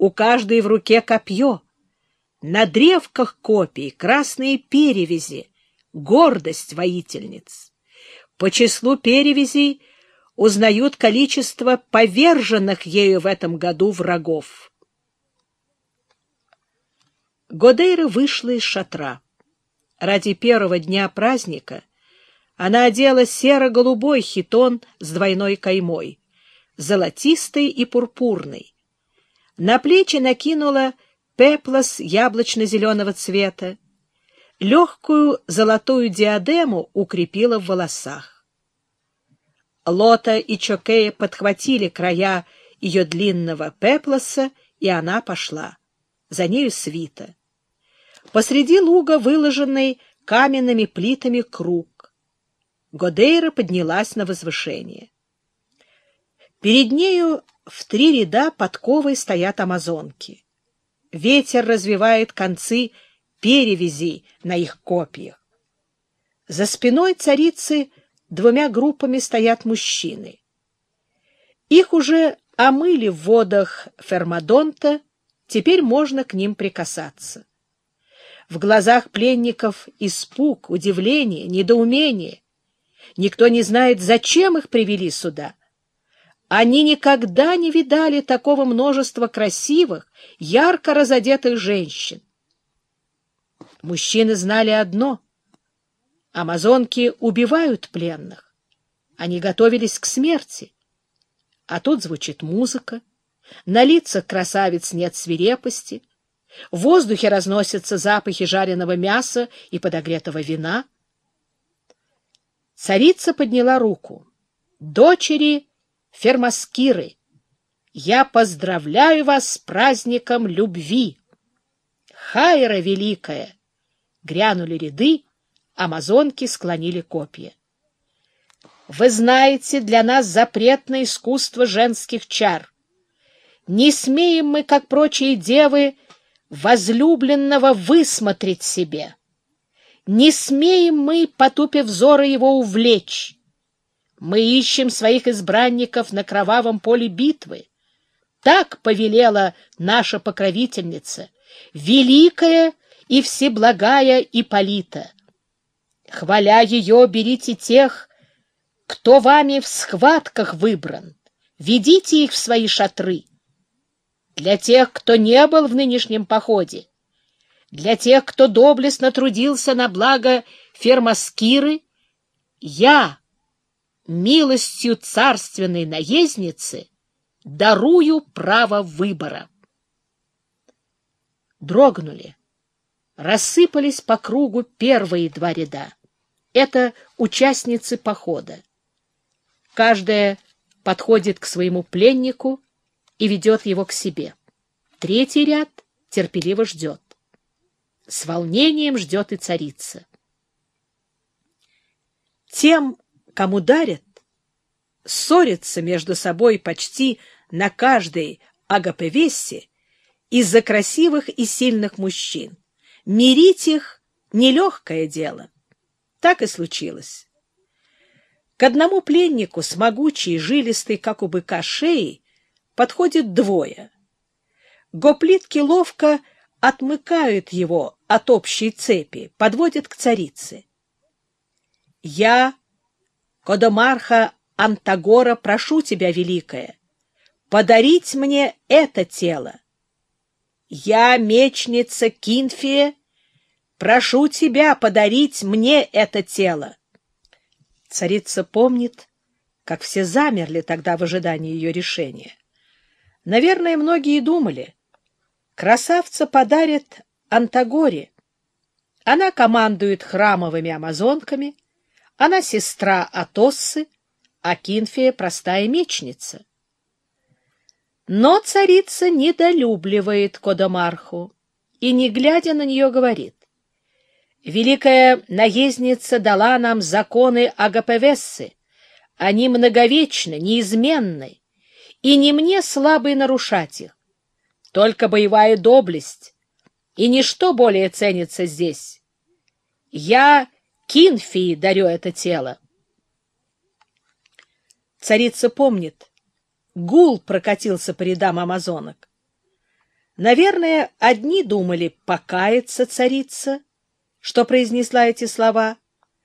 у каждой в руке копье. На древках копий красные перевязи, гордость воительниц. По числу перевязей узнают количество поверженных ею в этом году врагов. Годейра вышла из шатра. Ради первого дня праздника она одела серо-голубой хитон с двойной каймой, золотистый и пурпурный. На плечи накинула пеплос яблочно-зеленого цвета, легкую золотую диадему укрепила в волосах. Лота и Чокея подхватили края ее длинного пеплоса, и она пошла. За нею свита. Посреди луга, выложенный каменными плитами, круг. Годейра поднялась на возвышение. Перед нею в три ряда подковой стоят амазонки. Ветер развивает концы перевязей на их копьях. За спиной царицы двумя группами стоят мужчины. Их уже омыли в водах Фермадонта, теперь можно к ним прикасаться. В глазах пленников испуг, удивление, недоумение. Никто не знает, зачем их привели сюда. Они никогда не видали такого множества красивых, ярко разодетых женщин. Мужчины знали одно — амазонки убивают пленных. Они готовились к смерти. А тут звучит музыка, на лицах красавиц нет свирепости — в воздухе разносятся запахи жареного мяса и подогретого вина. Царица подняла руку. «Дочери Фермаскиры, я поздравляю вас с праздником любви!» «Хайра великая!» Грянули ряды, амазонки склонили копья. «Вы знаете, для нас запретно искусство женских чар. Не смеем мы, как прочие девы, возлюбленного высмотреть себе. Не смеем мы, потупив взоры его, увлечь. Мы ищем своих избранников на кровавом поле битвы. Так повелела наша покровительница, великая и всеблагая Иполита. Хваля ее, берите тех, кто вами в схватках выбран, ведите их в свои шатры для тех, кто не был в нынешнем походе, для тех, кто доблестно трудился на благо фермаскиры, я, милостью царственной наездницы, дарую право выбора. Дрогнули, рассыпались по кругу первые два ряда. Это участницы похода. Каждая подходит к своему пленнику и ведет его к себе. Третий ряд терпеливо ждет. С волнением ждет и царица. Тем, кому дарят, ссорятся между собой почти на каждой агапевессе из-за красивых и сильных мужчин. Мирить их — нелегкое дело. Так и случилось. К одному пленнику с могучей, жилистой, как у быка, шеей подходит двое. Гоплитки ловко отмыкают его от общей цепи, подводят к царице. «Я, Кодомарха Антагора, прошу тебя, великая, подарить мне это тело. Я, мечница Кинфия, прошу тебя подарить мне это тело». Царица помнит, как все замерли тогда в ожидании ее решения. Наверное, многие думали, красавца подарит Антагоре. Она командует храмовыми амазонками, она сестра Атоссы, а Кинфия — простая мечница. Но царица недолюбливает Кодомарху и, не глядя на нее, говорит, «Великая наездница дала нам законы Агапевессы, они многовечны, неизменны, и не мне слабый нарушать их. Только боевая доблесть, и ничто более ценится здесь. Я Кинфии дарю это тело. Царица помнит, гул прокатился по рядам амазонок. Наверное, одни думали покаяться царица, что произнесла эти слова,